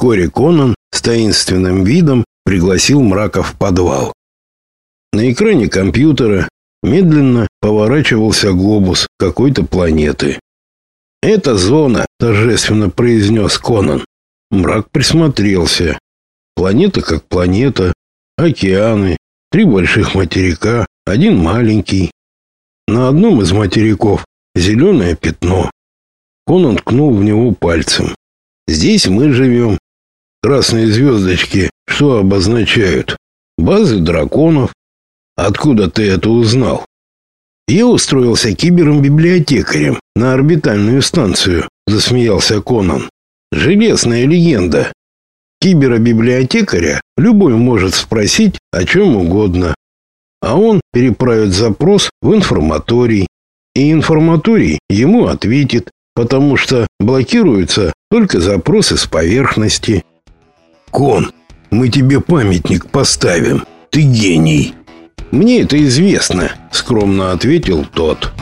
Вскоре Конан с таинственным видом пригласил мрака в подвал. На экране компьютера медленно поворачивался глобус какой-то планеты. «Это зона», — торжественно произнес Конан. Мрак присмотрелся. Планета как планета, океаны, три больших материка, один маленький. На одном из материков зеленое пятно. Конан ткнул в него пальцем. Здесь мы живем. Красные звездочки что обозначают? Базы драконов. Откуда ты это узнал? Я устроился кибером-библиотекарем на орбитальную станцию, засмеялся Конан. Железная легенда. Кибера-библиотекаря любой может спросить о чем угодно. А он переправит запрос в информаторий, и информаторий ему ответит, потому что блокируются только запросы с поверхности. Кон, мы тебе памятник поставим. Ты гений. Мне это известно, скромно ответил тот.